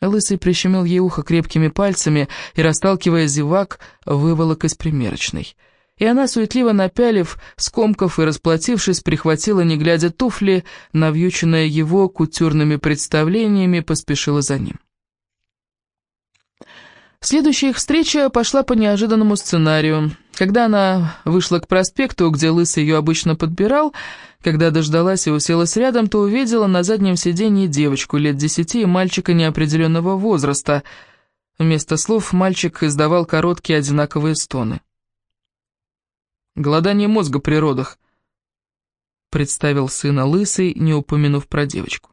Лысый прищемил ей ухо крепкими пальцами и, расталкивая зевак, выволок из примерочной. И она, суетливо напялив, скомков и расплатившись, прихватила, не глядя туфли, навьюченная его кутюрными представлениями, поспешила за ним. Следующая их встреча пошла по неожиданному сценарию. Когда она вышла к проспекту, где Лысый ее обычно подбирал, когда дождалась и уселась рядом, то увидела на заднем сиденье девочку лет десяти и мальчика неопределенного возраста. Вместо слов мальчик издавал короткие одинаковые стоны. «Голодание мозга при родах», — представил сына Лысый, не упомянув про девочку.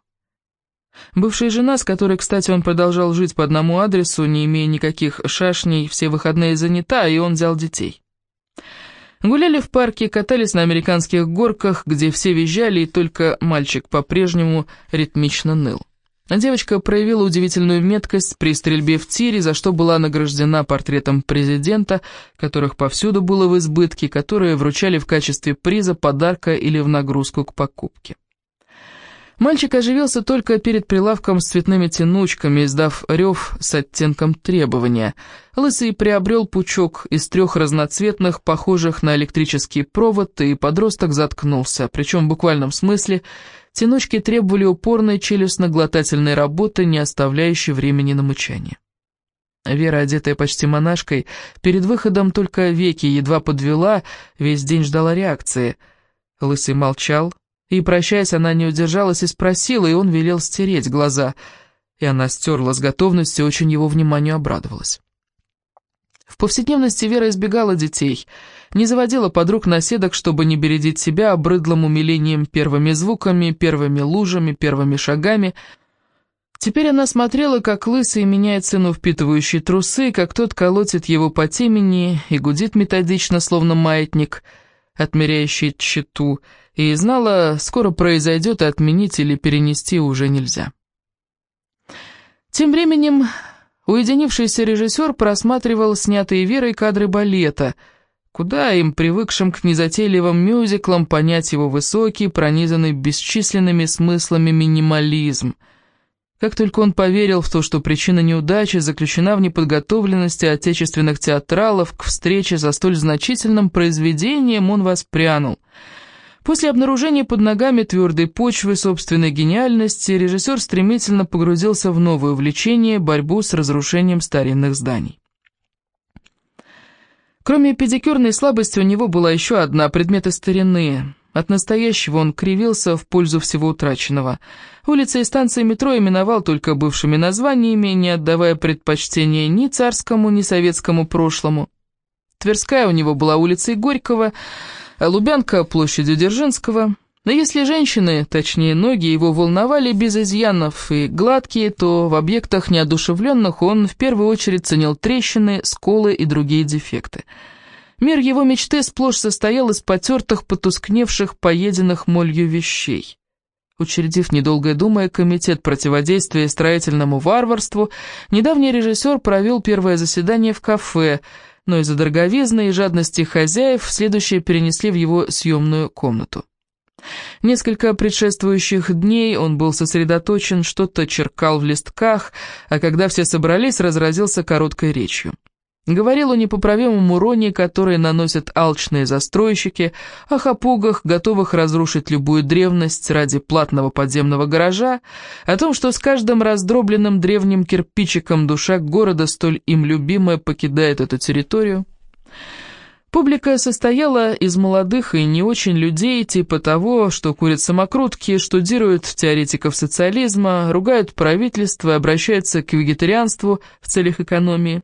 Бывшая жена, с которой, кстати, он продолжал жить по одному адресу, не имея никаких шашней, все выходные занята, и он взял детей. Гуляли в парке, катались на американских горках, где все визжали, и только мальчик по-прежнему ритмично ныл. Девочка проявила удивительную меткость при стрельбе в тире, за что была награждена портретом президента, которых повсюду было в избытке, которые вручали в качестве приза, подарка или в нагрузку к покупке. Мальчик оживился только перед прилавком с цветными тянучками, издав рев с оттенком требования. Лысый приобрел пучок из трех разноцветных, похожих на электрический провод, и подросток заткнулся, причем в буквальном смысле тянучки требовали упорной челюстно-глотательной работы, не оставляющей времени на мычание. Вера, одетая почти монашкой, перед выходом только веки едва подвела, весь день ждала реакции. Лысый молчал, и, прощаясь, она не удержалась и спросила, и он велел стереть глаза. И она стерла с готовностью, очень его вниманию обрадовалась. В повседневности Вера избегала детей, не заводила подруг наседок, чтобы не бередить себя обрыдлым умилением первыми звуками, первыми лужами, первыми шагами. Теперь она смотрела, как лысый меняет сыну впитывающие трусы, как тот колотит его по темени и гудит методично, словно маятник, отмеряющий тщету, и знала, скоро произойдет, и отменить или перенести уже нельзя. Тем временем уединившийся режиссер просматривал снятые Верой кадры балета, куда им, привыкшим к незатейливым мюзиклам, понять его высокий, пронизанный бесчисленными смыслами минимализм. Как только он поверил в то, что причина неудачи заключена в неподготовленности отечественных театралов к встрече за столь значительным произведением, он воспрянул — После обнаружения под ногами твердой почвы собственной гениальности режиссер стремительно погрузился в новое увлечение – борьбу с разрушением старинных зданий. Кроме педикюрной слабости у него была еще одна – предметы старины. От настоящего он кривился в пользу всего утраченного. Улицы и станции метро именовал только бывшими названиями, не отдавая предпочтения ни царскому, ни советскому прошлому. Тверская у него была улицей Горького – Лубянка площадью Дзержинского. Но если женщины, точнее ноги, его волновали без изъянов и гладкие, то в объектах неодушевленных он в первую очередь ценил трещины, сколы и другие дефекты. Мир его мечты сплошь состоял из потертых, потускневших, поеденных молью вещей. Учредив, недолго думая, комитет противодействия строительному варварству, недавний режиссер провел первое заседание в кафе – но из-за дороговизны и жадности хозяев следующее перенесли в его съемную комнату. Несколько предшествующих дней он был сосредоточен, что-то черкал в листках, а когда все собрались, разразился короткой речью. Говорил о непоправимом уроне, который наносят алчные застройщики, о хапугах, готовых разрушить любую древность ради платного подземного гаража, о том, что с каждым раздробленным древним кирпичиком душа города, столь им любимая, покидает эту территорию. Публика состояла из молодых и не очень людей, типа того, что курят самокрутки, штудируют теоретиков социализма, ругают правительство и обращаются к вегетарианству в целях экономии.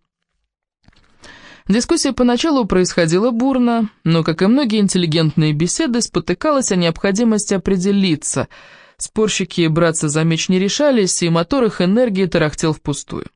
Дискуссия поначалу происходила бурно, но, как и многие интеллигентные беседы, спотыкалась о необходимости определиться. Спорщики браться за меч не решались, и мотор их энергии тарахтел впустую.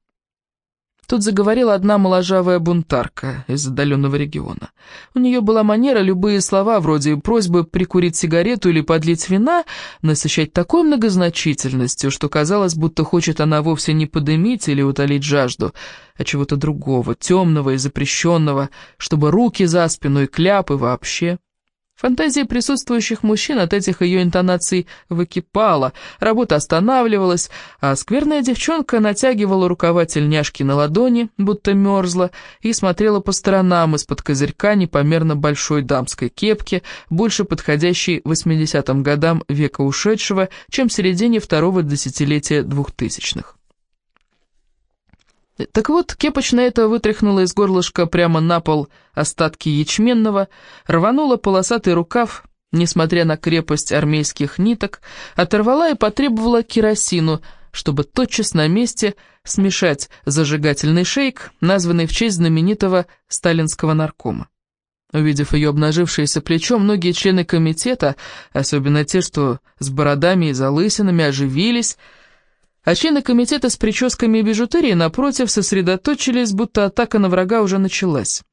Тут заговорила одна моложавая бунтарка из отдаленного региона. У нее была манера любые слова, вроде просьбы прикурить сигарету или подлить вина, насыщать такой многозначительностью, что казалось, будто хочет она вовсе не подымить или утолить жажду, а чего-то другого, темного и запрещенного, чтобы руки за спину и кляпы вообще. Фантазия присутствующих мужчин от этих ее интонаций выкипала, работа останавливалась, а скверная девчонка натягивала рукава тельняшки на ладони, будто мерзла, и смотрела по сторонам из-под козырька непомерно большой дамской кепки, больше подходящей 80-м годам века ушедшего, чем середине второго десятилетия двухтысячных. Так вот, кепочная эта вытряхнула из горлышка прямо на пол остатки ячменного, рванула полосатый рукав, несмотря на крепость армейских ниток, оторвала и потребовала керосину, чтобы тотчас на месте смешать зажигательный шейк, названный в честь знаменитого сталинского наркома. Увидев ее обнажившееся плечо, многие члены комитета, особенно те, что с бородами и залысинами, оживились, а члены комитета с прическами и бижутерией, напротив, сосредоточились, будто атака на врага уже началась.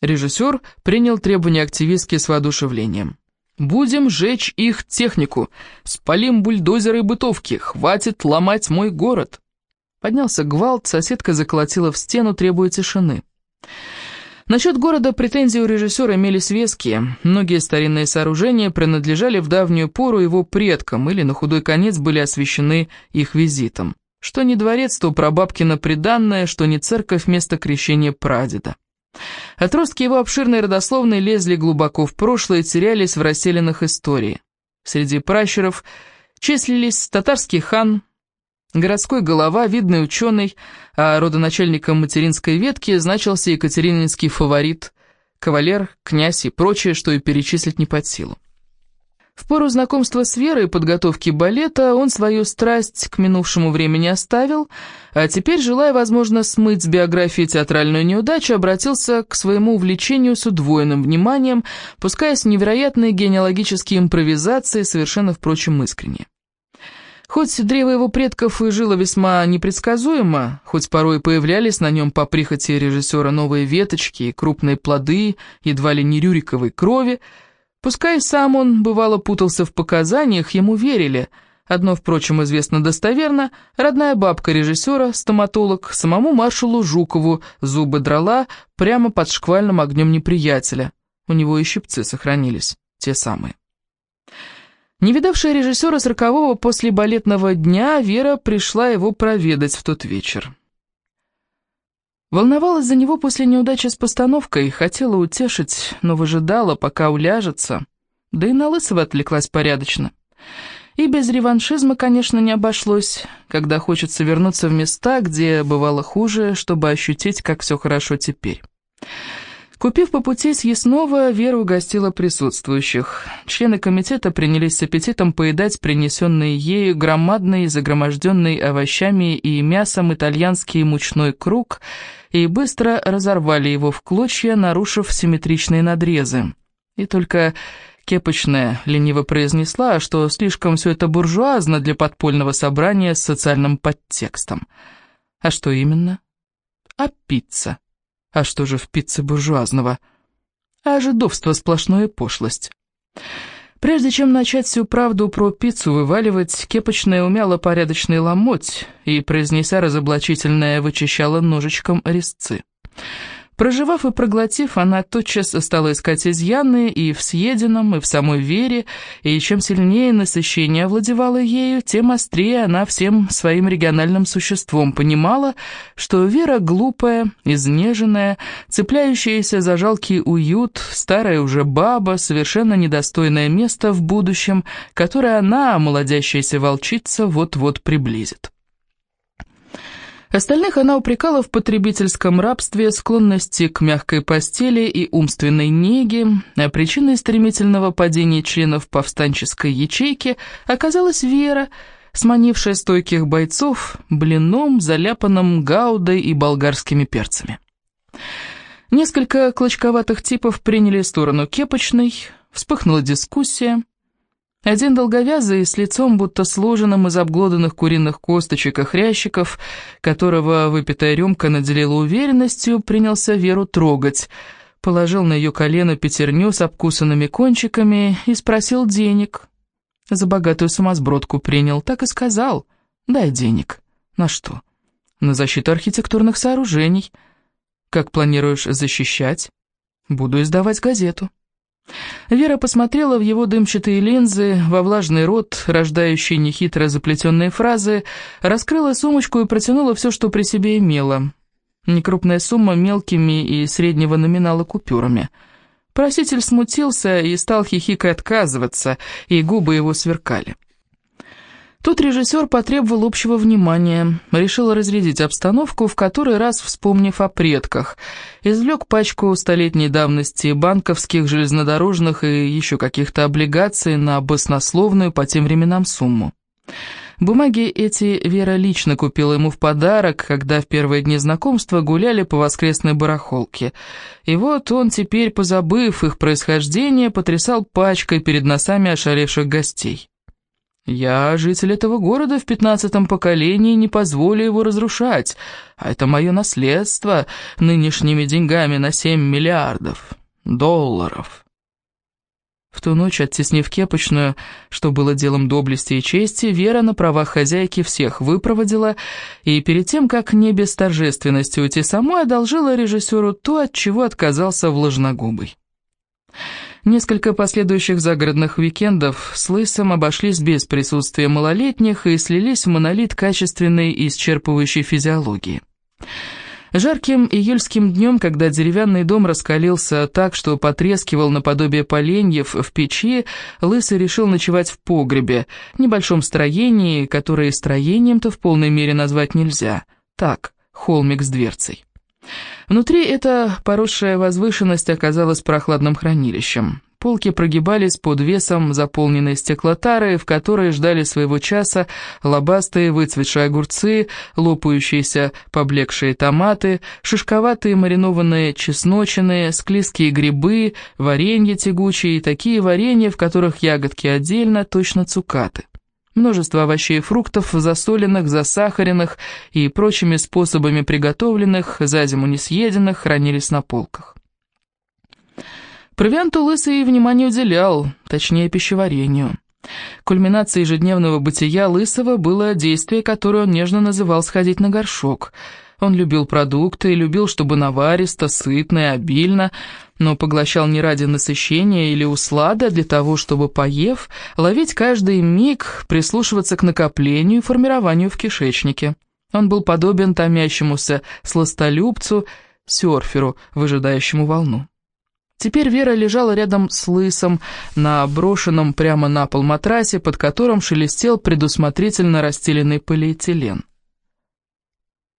Режиссер принял требования активистки с воодушевлением. «Будем жечь их технику, спалим бульдозеры и бытовки, хватит ломать мой город». Поднялся гвалт, соседка заколотила в стену, требуя тишины. Насчет города претензии у режиссера имелись веские. Многие старинные сооружения принадлежали в давнюю пору его предкам или на худой конец были освящены их визитом. Что не дворец, то прабабкино приданное, что не церковь вместо крещения прадеда. Отростки его обширной родословной лезли глубоко в прошлое и терялись в расселенных истории. Среди пращуров числились татарский хан, Городской голова, видный ученый, а родоначальником материнской ветки значился екатерининский фаворит, кавалер, князь и прочее, что и перечислить не под силу. В пору знакомства с Верой и подготовки балета он свою страсть к минувшему времени оставил, а теперь, желая, возможно, смыть с биографии театральную неудачу, обратился к своему увлечению с удвоенным вниманием, пускаясь в невероятные генеалогические импровизации, совершенно, впрочем, искренне. Хоть древо его предков и жило весьма непредсказуемо, хоть порой появлялись на нем по прихоти режиссера новые веточки и крупные плоды, едва ли не рюриковой крови, пускай сам он, бывало, путался в показаниях, ему верили. Одно, впрочем, известно достоверно, родная бабка режиссера, стоматолог, самому маршалу Жукову зубы драла прямо под шквальным огнем неприятеля. У него и щипцы сохранились, те самые. Не видавшая режиссера сорокового после балетного дня, Вера пришла его проведать в тот вечер. Волновалась за него после неудачи с постановкой, хотела утешить, но выжидала, пока уляжется, да и на Лысого отвлеклась порядочно. И без реваншизма, конечно, не обошлось, когда хочется вернуться в места, где бывало хуже, чтобы ощутить, как все хорошо теперь. Купив по пути съестного, Вера угостила присутствующих. Члены комитета принялись с аппетитом поедать принесенные ею громадный, загроможденный овощами и мясом итальянский мучной круг и быстро разорвали его в клочья, нарушив симметричные надрезы. И только Кепочная лениво произнесла, что слишком все это буржуазно для подпольного собрания с социальным подтекстом. А что именно? А пицца. А что же в пицце буржуазного? А жидовство сплошная пошлость. Прежде чем начать всю правду про пиццу вываливать, кепочная умяла порядочный ломоть и, произнеся разоблачительное, вычищала ножичком резцы. Проживав и проглотив, она тотчас стала искать изъяны и в съеденном, и в самой вере, и чем сильнее насыщение овладевало ею, тем острее она всем своим региональным существом понимала, что вера глупая, изнеженная, цепляющаяся за жалкий уют, старая уже баба, совершенно недостойное место в будущем, которое она, молодящаяся волчица, вот-вот приблизит. Остальных она упрекала в потребительском рабстве, склонности к мягкой постели и умственной неге, а причиной стремительного падения членов повстанческой ячейки оказалась Вера, сманившая стойких бойцов блином, заляпанным гаудой и болгарскими перцами. Несколько клочковатых типов приняли сторону кепочной, вспыхнула дискуссия, один долговязый, с лицом будто сложенным из обглоданных куриных косточек и хрящиков, которого выпитая рюмка наделила уверенностью, принялся Веру трогать. Положил на ее колено пятерню с обкусанными кончиками и спросил денег. За богатую сумасбродку принял, так и сказал. «Дай денег». «На что?» «На защиту архитектурных сооружений». «Как планируешь защищать?» «Буду издавать газету». Вера посмотрела в его дымчатые линзы, во влажный рот, рождающий нехитро заплетенные фразы, раскрыла сумочку и протянула все, что при себе имела. Некрупная сумма мелкими и среднего номинала купюрами. Проситель смутился и стал хихикой отказываться, и губы его сверкали. Тут режиссер потребовал общего внимания, решил разрядить обстановку, в который раз вспомнив о предках, извлек пачку столетней давности банковских, железнодорожных и еще каких-то облигаций на баснословную по тем временам сумму. Бумаги эти Вера лично купила ему в подарок, когда в первые дни знакомства гуляли по воскресной барахолке. И вот он теперь, позабыв их происхождение, потрясал пачкой перед носами ошалевших гостей. Я, житель этого города в пятнадцатом поколении, не позволю его разрушать, а это мое наследство нынешними деньгами на семь миллиардов долларов. В ту ночь, оттеснив кепочную, что было делом доблести и чести, Вера на правах хозяйки всех выпроводила, и перед тем, как не без торжественности уйти самой, одолжила режиссеру то, от чего отказался Влажногубый. Несколько последующих загородных уикендов с Лысом обошлись без присутствия малолетних и слились в монолит качественной и исчерпывающей физиологии. Жарким июльским днем, когда деревянный дом раскалился так, что потрескивал наподобие поленьев в печи, Лысый решил ночевать в погребе, небольшом строении, которое строением-то в полной мере назвать нельзя. Так, холмик с дверцей. Внутри эта поросшая возвышенность оказалась прохладным хранилищем. Полки прогибались под весом заполненной стеклотары, в которой ждали своего часа лобастые выцветшие огурцы, лопающиеся поблекшие томаты, шишковатые маринованные чесночины, склизкие грибы, варенье тягучие и такие варенья, в которых ягодки отдельно, точно цукаты. Множество овощей и фруктов, засоленных, засахаренных и прочими способами приготовленных, за зиму не съеденных, хранились на полках. Провианту Лысый внимание уделял, точнее пищеварению. Кульминацией ежедневного бытия Лысого было действие, которое он нежно называл «сходить на горшок», он любил продукты, любил, чтобы наваристо, сытно и обильно, но поглощал не ради насыщения или услада, а для того, чтобы, поев, ловить каждый миг, прислушиваться к накоплению и формированию в кишечнике. Он был подобен томящемуся сластолюбцу, серферу, выжидающему волну. Теперь Вера лежала рядом с Лысом на брошенном прямо на пол матрасе, под которым шелестел предусмотрительно расстеленный полиэтилен.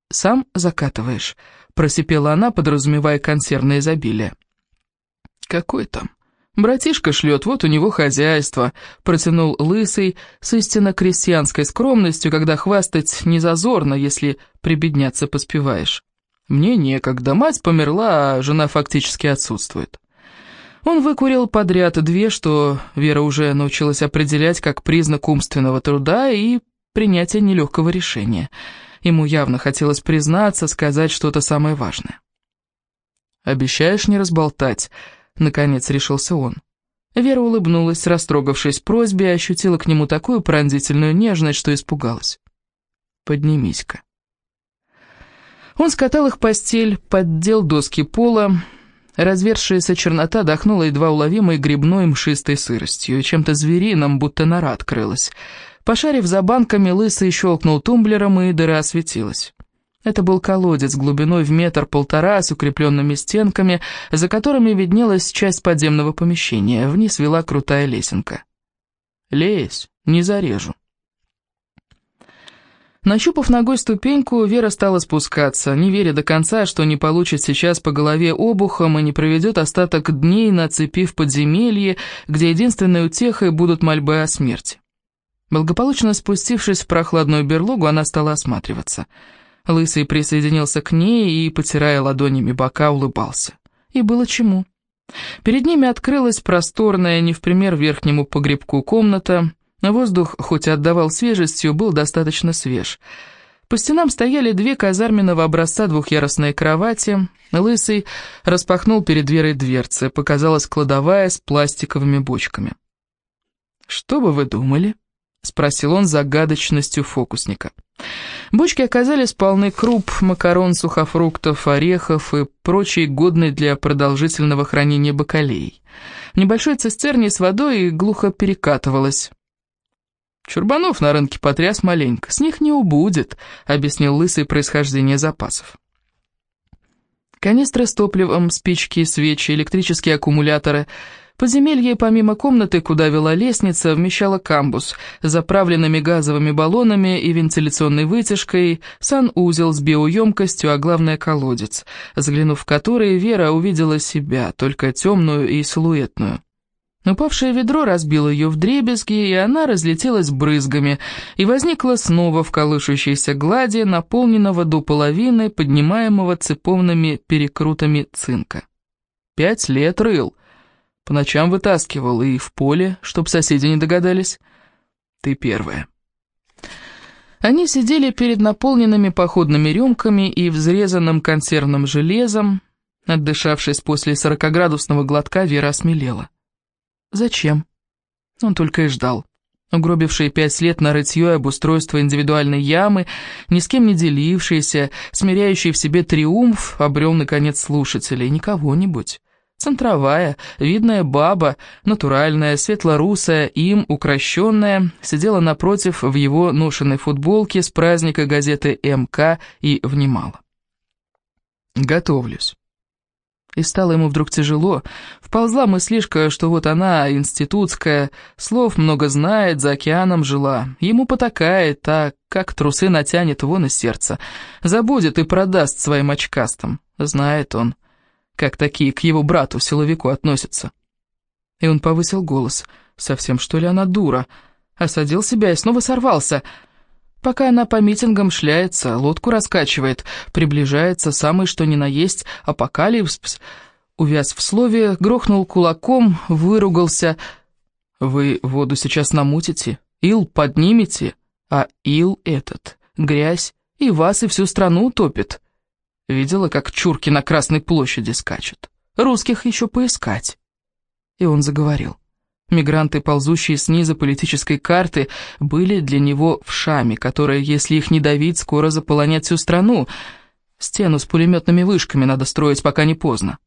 «Сам закатываешь», — просипела она, подразумевая консервное изобилие. «Какой там? Братишка шлет, вот у него хозяйство», — протянул Лысый с истинно крестьянской скромностью, когда хвастать не зазорно, если прибедняться поспеваешь. «Мне некогда, мать померла, а жена фактически отсутствует». Он выкурил подряд две, что Вера уже научилась определять как признак умственного труда и принятия нелегкого решения — Ему явно хотелось признаться, сказать что-то самое важное. «Обещаешь не разболтать?» — наконец решился он. Вера улыбнулась, растрогавшись просьбе, и ощутила к нему такую пронзительную нежность, что испугалась. «Поднимись-ка». Он скатал их постель, поддел доски пола. Развершаяся чернота дохнула едва уловимой грибной мшистой сыростью, чем-то звериным, будто нора открылась. Пошарив за банками, Лысый щелкнул тумблером, и дыра осветилась. Это был колодец глубиной в метр-полтора с укрепленными стенками, за которыми виднелась часть подземного помещения. Вниз вела крутая лесенка. «Лезь, не зарежу». Нащупав ногой ступеньку, Вера стала спускаться, не веря до конца, что не получит сейчас по голове обухом и не проведет остаток дней, нацепив подземелье, где единственной утехой будут мольбы о смерти. Благополучно спустившись в прохладную берлогу, она стала осматриваться. Лысый присоединился к ней и, потирая ладонями бока, улыбался. И было чему. Перед ними открылась просторная, не в пример верхнему погребку, комната. Воздух, хоть и отдавал свежестью, был достаточно свеж. По стенам стояли две казарменного образца двухъярусные кровати. Лысый распахнул перед дверой дверцы. Показалась кладовая с пластиковыми бочками. «Что бы вы думали?» — спросил он загадочностью фокусника. Бочки оказались полны круп, макарон, сухофруктов, орехов и прочей годной для продолжительного хранения бакалей. в небольшой цистерне с водой глухо перекатывалась. «Чурбанов на рынке потряс маленько, с них не убудет», — объяснил Лысый происхождение запасов. Канистры с топливом, спички, свечи, электрические аккумуляторы — Подземелье, помимо комнаты, куда вела лестница, вмещало камбус, заправленными газовыми баллонами и вентиляционной вытяжкой, санузел с биоемкостью, а главное колодец, заглянув в который, Вера увидела себя, только темную и силуэтную. Упавшее ведро разбило ее в дребезги, и она разлетелась брызгами, и возникла снова в колышущейся глади, наполненного до половины, поднимаемого цеповными перекрутами цинка. «Пять лет рыл», по ночам вытаскивал и в поле, чтоб соседи не догадались. Ты первая. Они сидели перед наполненными походными рюмками и взрезанным консервным железом. Отдышавшись после сорокоградусного глотка, Вера осмелела. Зачем? Он только и ждал. Угробившие пять лет на рытье и обустройство индивидуальной ямы, ни с кем не делившийся, смиряющий в себе триумф, обрел, наконец, слушателей, не кого-нибудь, Центровая, видная баба, натуральная, светлорусая, им укращенная, сидела напротив в его ношенной футболке с праздника газеты МК и внимала. «Готовлюсь». И стало ему вдруг тяжело. Вползла мыслишка, что вот она, институтская, слов много знает, за океаном жила. Ему потакает, так как трусы натянет вон из сердца. Забудет и продаст своим очкастам. Знает он как такие к его брату-силовику относятся. И он повысил голос. Совсем что ли она дура? Осадил себя и снова сорвался. Пока она по митингам шляется, лодку раскачивает, приближается самый что ни на есть апокалипс. Увяз в слове, грохнул кулаком, выругался. «Вы воду сейчас намутите, ил поднимете, а ил этот, грязь, и вас, и всю страну утопит». Видела, как чурки на Красной площади скачут. Русских еще поискать. И он заговорил. Мигранты, ползущие снизу политической карты, были для него вшами, которые, если их не давить, скоро заполонят всю страну. Стену с пулеметными вышками надо строить, пока не поздно.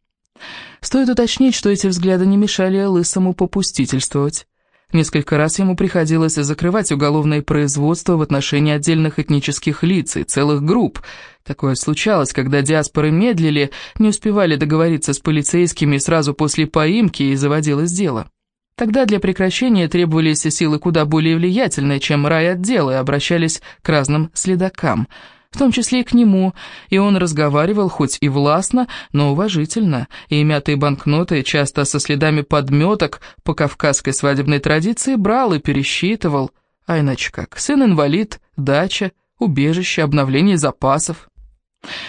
Стоит уточнить, что эти взгляды не мешали Лысому попустительствовать. Несколько раз ему приходилось закрывать уголовное производство в отношении отдельных этнических лиц и целых групп. Такое случалось, когда диаспоры медлили, не успевали договориться с полицейскими сразу после поимки и заводилось дело. Тогда для прекращения требовались силы куда более влиятельные, чем райотделы, и обращались к разным следакам – в том числе и к нему, и он разговаривал хоть и властно, но уважительно, и мятые банкноты, часто со следами подметок по кавказской свадебной традиции, брал и пересчитывал, а иначе как, сын-инвалид, дача, убежище, обновление запасов.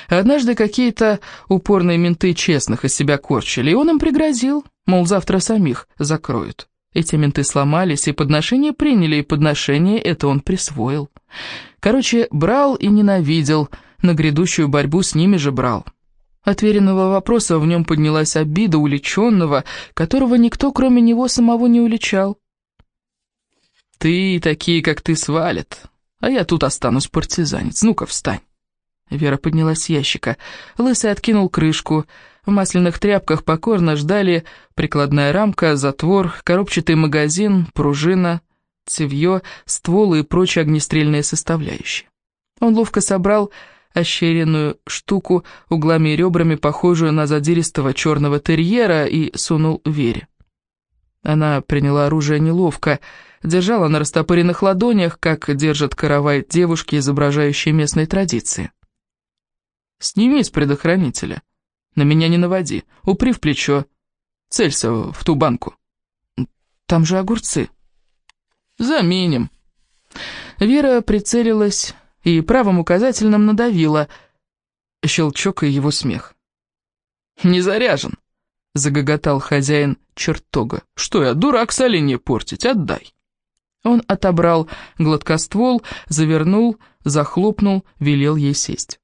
Однажды какие-то упорные менты честных из себя корчили, и он им пригрозил, мол, завтра самих закроют. Эти менты сломались, и подношение приняли, и подношение это он присвоил. Короче, брал и ненавидел, на грядущую борьбу с ними же брал. От веренного вопроса в нем поднялась обида уличенного, которого никто, кроме него, самого не уличал. «Ты такие, как ты, свалят, а я тут останусь партизанец. Ну-ка, встань!» Вера поднялась с ящика. Лысый откинул крышку. В масляных тряпках покорно ждали прикладная рамка, затвор, коробчатый магазин, пружина, цевье, стволы и прочие огнестрельные составляющие. Он ловко собрал ощеренную штуку, углами и ребрами, похожую на задиристого черного терьера, и сунул Вере. Она приняла оружие неловко, держала на растопыренных ладонях, как держат каравай девушки, изображающие местные традиции. «Сними с предохранителя. На меня не наводи. Упри в плечо. Целься в ту банку». «Там же огурцы». «Заменим». Вера прицелилась и правым указательным надавила. Щелчок и его смех. «Не заряжен», — загоготал хозяин чертога. «Что я, дурак соленье портить? Отдай». Он отобрал гладкоствол, завернул, захлопнул, велел ей сесть.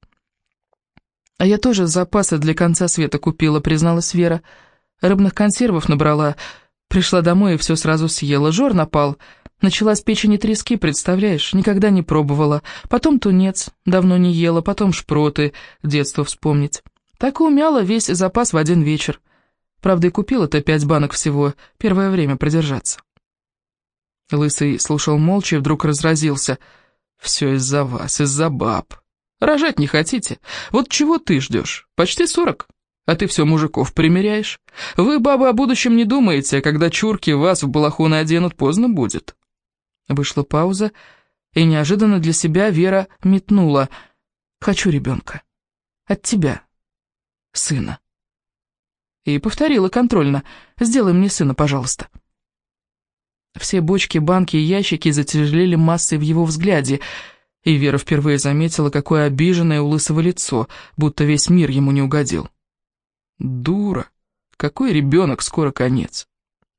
«А я тоже запасы для конца света купила», — призналась Вера. «Рыбных консервов набрала. Пришла домой и все сразу съела. Жор напал. Начала с печени трески, представляешь? Никогда не пробовала. Потом тунец. Давно не ела. Потом шпроты. Детство вспомнить. Так и умяла весь запас в один вечер. Правда, и купила-то пять банок всего, первое время продержаться. Лысый слушал молча и вдруг разразился. «Все из-за вас, из-за баб. Рожать не хотите? Вот чего ты ждешь? Почти сорок. А ты все мужиков примеряешь? Вы, бабы, о будущем не думаете, а когда чурки вас в балахоны оденут, поздно будет». Вышла пауза, и неожиданно для себя Вера метнула. «Хочу ребенка. От тебя, сына». И повторила контрольно. «Сделай мне сына, пожалуйста». Все бочки, банки и ящики затяжелели массой в его взгляде, и Вера впервые заметила, какое обиженное у Лысого лицо, будто весь мир ему не угодил. «Дура! Какой ребенок, скоро конец!»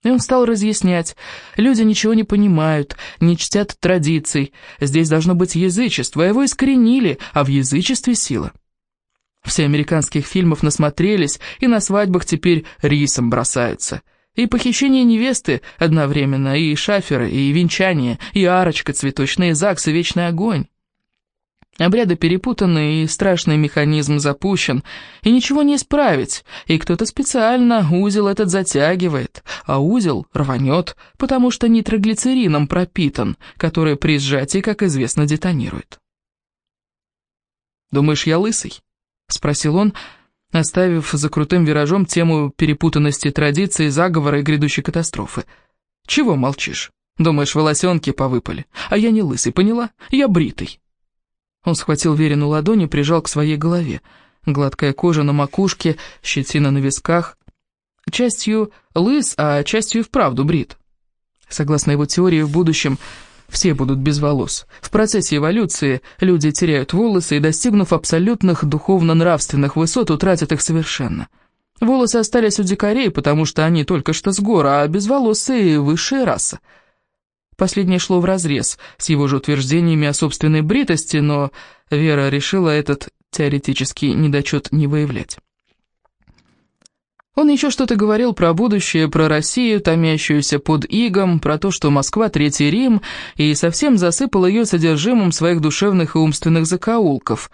И он стал разъяснять. Люди ничего не понимают, не чтят традиций. Здесь должно быть язычество, его искоренили, а в язычестве сила. Все американских фильмов насмотрелись, и на свадьбах теперь рисом бросаются. И похищение невесты одновременно, и шаферы, и венчание, и арочка цветочная, и ЗАГС, и вечный огонь. Обряды перепутаны, и страшный механизм запущен, и ничего не исправить, и кто-то специально узел этот затягивает, а узел рванет, потому что нитроглицерином пропитан, который при сжатии, как известно, детонирует. «Думаешь, я лысый?» — спросил он, оставив за крутым виражом тему перепутанности традиций, заговора и грядущей катастрофы. «Чего молчишь? Думаешь, волосенки повыпали? А я не лысый, поняла? Я бритый». Он схватил Верину ладонь и прижал к своей голове. Гладкая кожа на макушке, щетина на висках. Частью лыс, а частью и вправду брит. Согласно его теории, в будущем все будут без волос. В процессе эволюции люди теряют волосы и, достигнув абсолютных духовно-нравственных высот, утратят их совершенно. Волосы остались у дикарей, потому что они только что с гор, а безволосые – высшая раса. Последнее шло вразрез с его же утверждениями о собственной бритости, но Вера решила этот теоретический недочет не выявлять. Он еще что-то говорил про будущее, про Россию, томящуюся под игом, про то, что Москва — Третий Рим, и совсем засыпал ее содержимым своих душевных и умственных закоулков.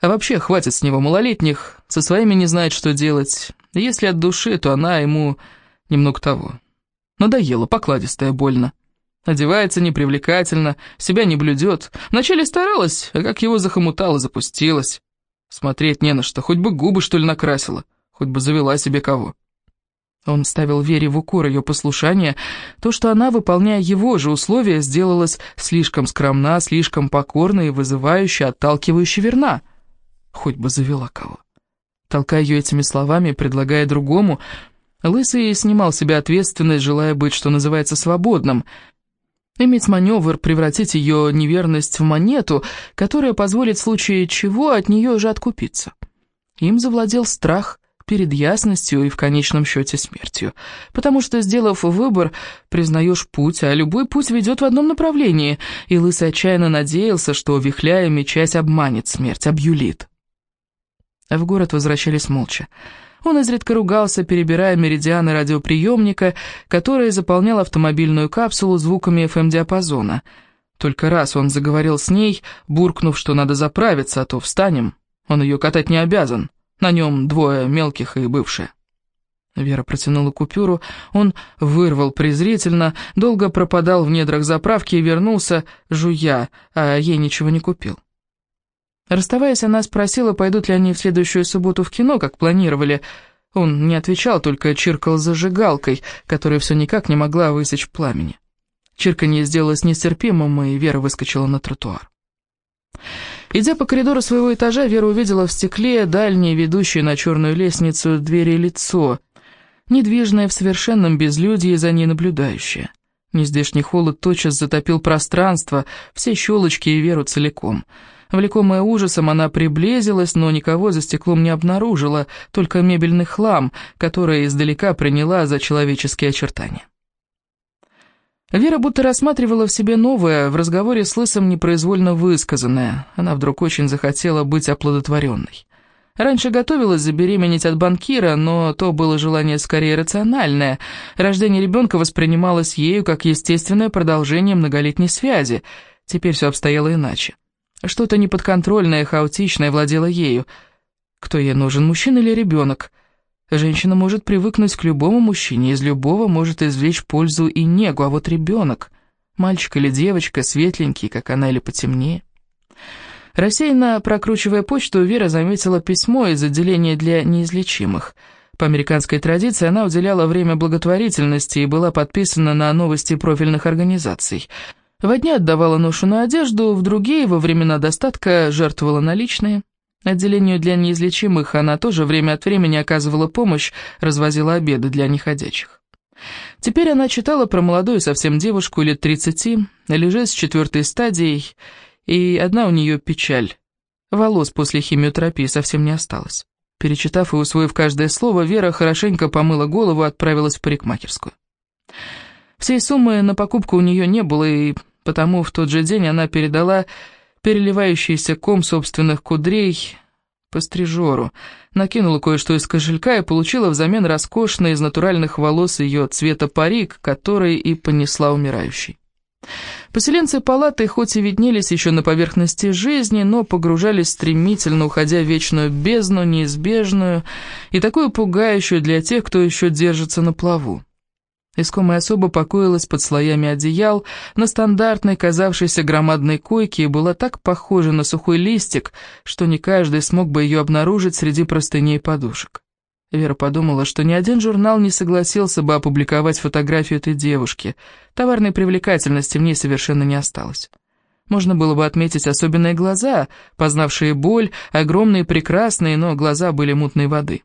А вообще, хватит с него малолетних, со своими не знает, что делать. Если от души, то она ему немного того. Надоело, покладистая, больно. Одевается непривлекательно, себя не блюдет. Вначале старалась, а как его захомутало, запустилась. Смотреть не на что, хоть бы губы, что ли, накрасила. Хоть бы завела себе кого. Он ставил Вере в укор ее послушание, то, что она, выполняя его же условия, сделалась слишком скромна, слишком покорна и вызывающе, отталкивающе верна. Хоть бы завела кого. Толкая ее этими словами, предлагая другому, Лысый снимал себе ответственность, желая быть, что называется, свободным, иметь маневр, превратить ее неверность в монету, которая позволит в случае чего от нее же откупиться. Им завладел страх перед ясностью и в конечном счете смертью. Потому что, сделав выбор, признаешь путь, а любой путь ведет в одном направлении, и Лысый отчаянно надеялся, что, вихляя, мечась обманет смерть, объюлит. В город возвращались молча. Он изредка ругался, перебирая меридианы радиоприемника, который заполнял автомобильную капсулу звуками FM-диапазона. Только раз он заговорил с ней, буркнув, что надо заправиться, а то встанем. Он ее катать не обязан. На нем двое мелких и бывшие. Вера протянула купюру, он вырвал презрительно, долго пропадал в недрах заправки и вернулся, жуя, а ей ничего не купил. Расставаясь, она спросила, пойдут ли они в следующую субботу в кино, как планировали. Он не отвечал, только чиркал зажигалкой, которая все никак не могла высечь пламени. Чирканье сделалось нестерпимым, и Вера выскочила на тротуар. Идя по коридору своего этажа, Вера увидела в стекле дальнее, ведущее на черную лестницу двери лицо, недвижное в совершенном безлюдье за ней наблюдающее. Нездешний холод тотчас затопил пространство, все щелочки и Веру целиком. Влекомая ужасом, она приблизилась, но никого за стеклом не обнаружила, только мебельный хлам, который издалека приняла за человеческие очертания. Вера будто рассматривала в себе новое, в разговоре с Лысом непроизвольно высказанное. Она вдруг очень захотела быть оплодотворенной. Раньше готовилась забеременеть от банкира, но то было желание скорее рациональное. Рождение ребенка воспринималось ею как естественное продолжение многолетней связи. Теперь все обстояло иначе. Что-то неподконтрольное, хаотичное владело ею. Кто ей нужен, мужчина или ребенок? Женщина может привыкнуть к любому мужчине, из любого может извлечь пользу и негу, а вот ребенок, мальчик или девочка, светленький, как она, или потемнее. Рассеянно прокручивая почту, Вера заметила письмо из отделения для неизлечимых. По американской традиции она уделяла время благотворительности и была подписана на новости профильных организаций. В одни отдавала ношеную одежду, в другие, во времена достатка, жертвовала наличные. Отделению для неизлечимых она тоже время от времени оказывала помощь, развозила обеды для неходячих. Теперь она читала про молодую совсем девушку лет 30, лежит с четвертой стадией, и одна у нее печаль. Волос после химиотерапии совсем не осталось. Перечитав и усвоив каждое слово, Вера хорошенько помыла голову и отправилась в парикмахерскую. Всей суммы на покупку у нее не было, и потому в тот же день она передала переливающийся ком собственных кудрей по стрижеру, накинула кое-что из кошелька и получила взамен роскошный из натуральных волос ее цвета парик, который и понесла умирающий. Поселенцы палаты хоть и виднелись еще на поверхности жизни, но погружались стремительно, уходя в вечную бездну, неизбежную и такую пугающую для тех, кто еще держится на плаву. Искомая особа покоилась под слоями одеял на стандартной, казавшейся громадной койке и была так похожа на сухой листик, что не каждый смог бы ее обнаружить среди простыней и подушек. Вера подумала, что ни один журнал не согласился бы опубликовать фотографию этой девушки. Товарной привлекательности в ней совершенно не осталось. Можно было бы отметить особенные глаза, познавшие боль, огромные прекрасные, но глаза были мутной воды.